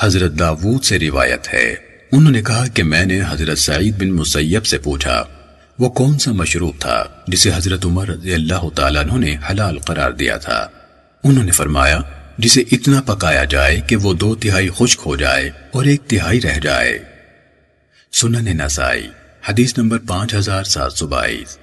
حضرت داوود سے روایت ہے۔ انہوں نے کہا کہ میں نے حضرت سعید بن مسیب سے پوچھا، وہ کون سا مشروب تھا جسے حضرت عمر رضی اللہ تعالیٰ نے حلال قرار دیا تھا؟ انہوں نے فرمایا، جسے اتنا پکایا جائے کہ وہ دو تہائی خشک ہو جائے اور ایک تہائی رہ جائے۔ سنن نسائی، حدیث نمبر پانچ ہزار سات سو بائیس۔